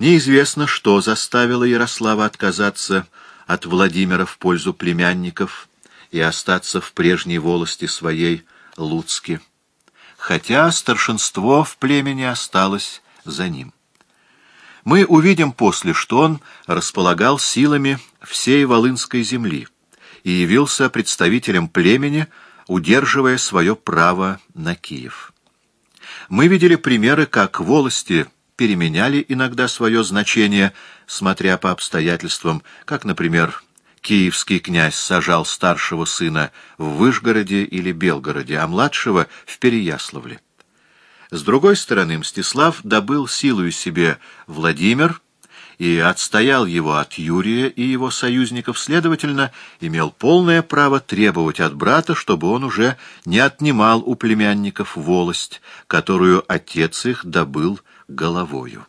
Неизвестно, что заставило Ярослава отказаться от Владимира в пользу племянников и остаться в прежней волости своей Луцке, хотя старшинство в племени осталось за ним. Мы увидим после, что он располагал силами всей Волынской земли и явился представителем племени, удерживая свое право на Киев. Мы видели примеры, как волости переменяли иногда свое значение, смотря по обстоятельствам, как, например, киевский князь сажал старшего сына в Выжгороде или Белгороде, а младшего — в Переяславле. С другой стороны, Мстислав добыл силою себе Владимир и отстоял его от Юрия и его союзников, следовательно, имел полное право требовать от брата, чтобы он уже не отнимал у племянников волость, которую отец их добыл головою.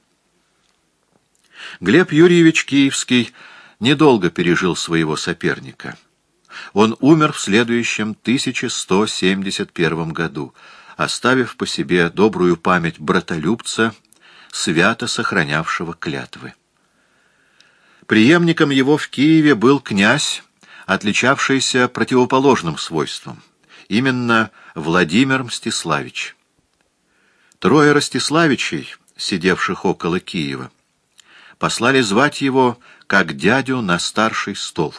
Глеб Юрьевич Киевский недолго пережил своего соперника. Он умер в следующем 1171 году, оставив по себе добрую память братолюбца, свято сохранявшего клятвы. Приемником его в Киеве был князь, отличавшийся противоположным свойством, именно Владимир Мстиславич. Трое Ростиславичей, сидевших около Киева, послали звать его как дядю на старший стол.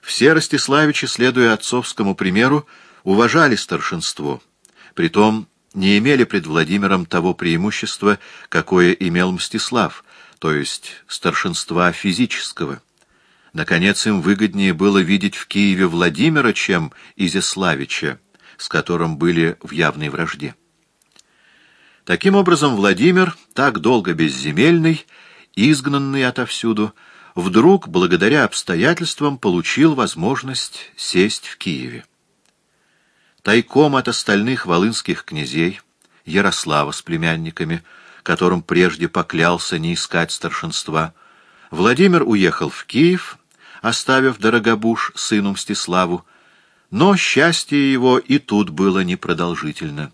Все Ростиславичи, следуя отцовскому примеру, уважали старшинство, притом не имели пред Владимиром того преимущества, какое имел Мстислав, то есть старшинства физического. Наконец, им выгоднее было видеть в Киеве Владимира, чем Изяславича, с которым были в явной вражде. Таким образом, Владимир, так долго безземельный, изгнанный отовсюду, вдруг, благодаря обстоятельствам, получил возможность сесть в Киеве. Тайком от остальных волынских князей, Ярослава с племянниками, которым прежде поклялся не искать старшинства, Владимир уехал в Киев, оставив Дорогобуш сыну Мстиславу, но счастье его и тут было непродолжительно.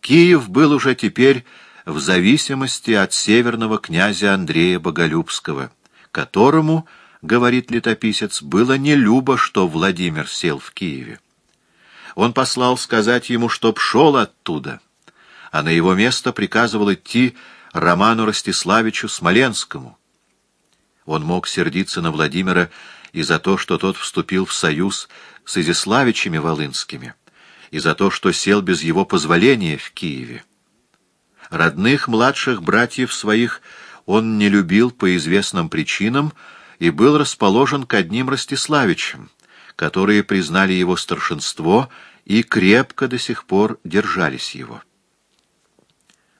Киев был уже теперь в зависимости от северного князя Андрея Боголюбского, которому, говорит летописец, было нелюбо, что Владимир сел в Киеве. Он послал сказать ему, чтоб шел оттуда, а на его место приказывал идти Роману Ростиславичу Смоленскому. Он мог сердиться на Владимира и за то, что тот вступил в союз с Изяславичами Волынскими, и за то, что сел без его позволения в Киеве. Родных младших братьев своих он не любил по известным причинам и был расположен к одним Ростиславичам, которые признали его старшинство и крепко до сих пор держались его.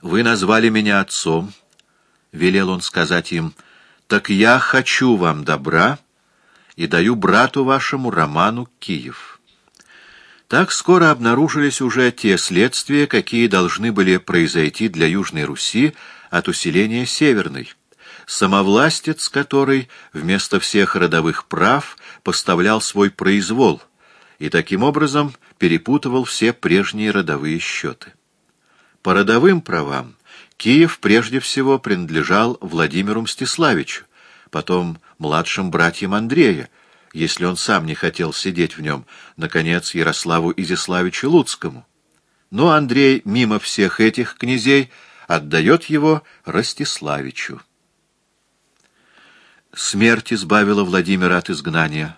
«Вы назвали меня отцом», — велел он сказать им, — «так я хочу вам добра и даю брату вашему Роману Киев». Так скоро обнаружились уже те следствия, какие должны были произойти для Южной Руси от усиления Северной, самовластец которой вместо всех родовых прав поставлял свой произвол и таким образом перепутывал все прежние родовые счеты. По родовым правам Киев прежде всего принадлежал Владимиру Мстиславичу, потом младшим братьям Андрея, если он сам не хотел сидеть в нем, наконец, Ярославу Изяславичу Луцкому. Но Андрей мимо всех этих князей отдает его Ростиславичу. Смерть избавила Владимира от изгнания.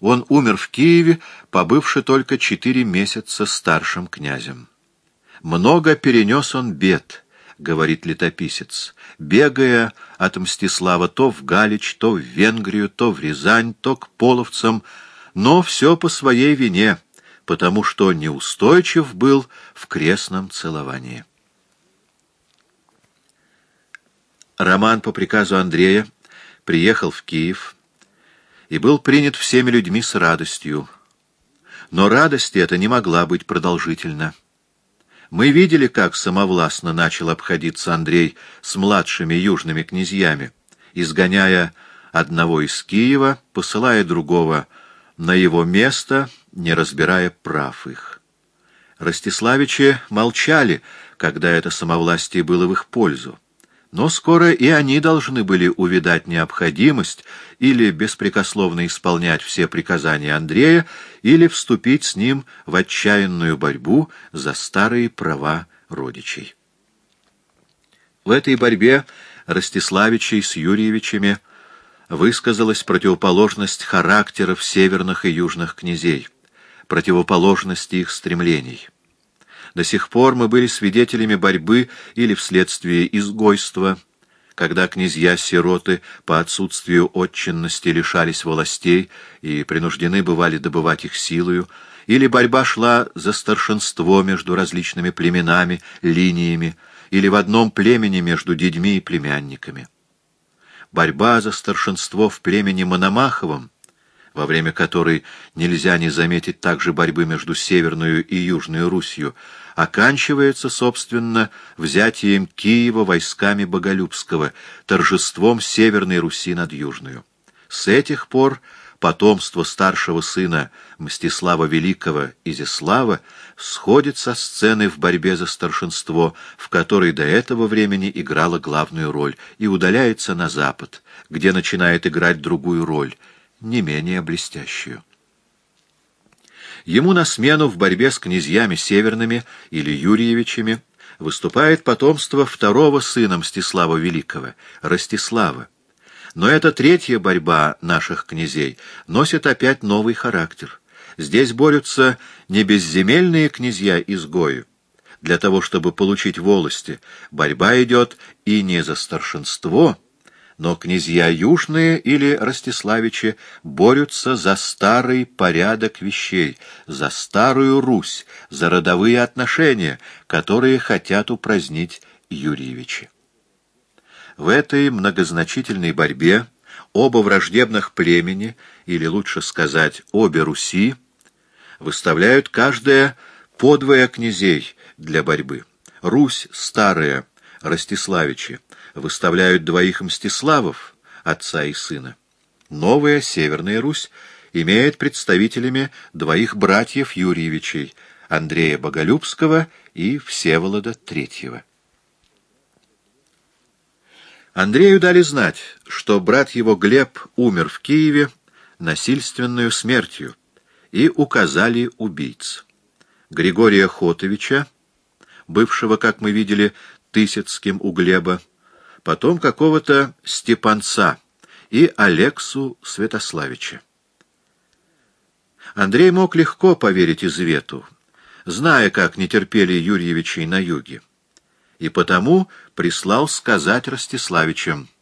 Он умер в Киеве, побывши только четыре месяца старшим князем. Много перенес он бед — говорит летописец, бегая от Мстислава то в Галич, то в Венгрию, то в Рязань, то к половцам, но все по своей вине, потому что неустойчив был в крестном целовании. Роман по приказу Андрея приехал в Киев и был принят всеми людьми с радостью. Но радость эта не могла быть продолжительна. Мы видели, как самовластно начал обходиться Андрей с младшими южными князьями, изгоняя одного из Киева, посылая другого на его место, не разбирая прав их. Ростиславичи молчали, когда это самовластие было в их пользу. Но скоро и они должны были увидать необходимость или беспрекословно исполнять все приказания Андрея, или вступить с ним в отчаянную борьбу за старые права родичей. В этой борьбе Ростиславичей с Юрьевичами высказалась противоположность характеров северных и южных князей, противоположность их стремлений. До сих пор мы были свидетелями борьбы или вследствие изгойства, когда князья-сироты по отсутствию отчинности лишались властей и принуждены бывали добывать их силою, или борьба шла за старшинство между различными племенами, линиями, или в одном племени между детьми и племянниками. Борьба за старшинство в племени Мономаховом во время которой нельзя не заметить также борьбы между Северную и Южную Русью, оканчивается, собственно, взятием Киева войсками Боголюбского, торжеством Северной Руси над Южную. С этих пор потомство старшего сына Мстислава Великого Изяслава сходит со сцены в борьбе за старшинство, в которой до этого времени играла главную роль, и удаляется на запад, где начинает играть другую роль — не менее блестящую. Ему на смену в борьбе с князьями северными или Юрьевичами выступает потомство второго сына Мстислава Великого, Ростислава. Но эта третья борьба наших князей носит опять новый характер. Здесь борются не безземельные князья-изгои. Для того, чтобы получить волости, борьба идет и не за старшинство, но князья Южные или Ростиславичи борются за старый порядок вещей, за старую Русь, за родовые отношения, которые хотят упразднить Юрьевичи. В этой многозначительной борьбе оба враждебных племени, или лучше сказать, обе Руси, выставляют каждое подвое князей для борьбы. Русь старая, Ростиславичи, выставляют двоих Мстиславов, отца и сына. Новая Северная Русь имеет представителями двоих братьев Юрьевичей, Андрея Боголюбского и Всеволода Третьего. Андрею дали знать, что брат его Глеб умер в Киеве насильственную смертью, и указали убийц. Григория Хотовича, бывшего, как мы видели, Тысяцким у Глеба, потом какого-то Степанца и Алексу Святославича. Андрей мог легко поверить извету, зная, как не терпели Юрьевичей на юге, и потому прислал сказать Ростиславичам —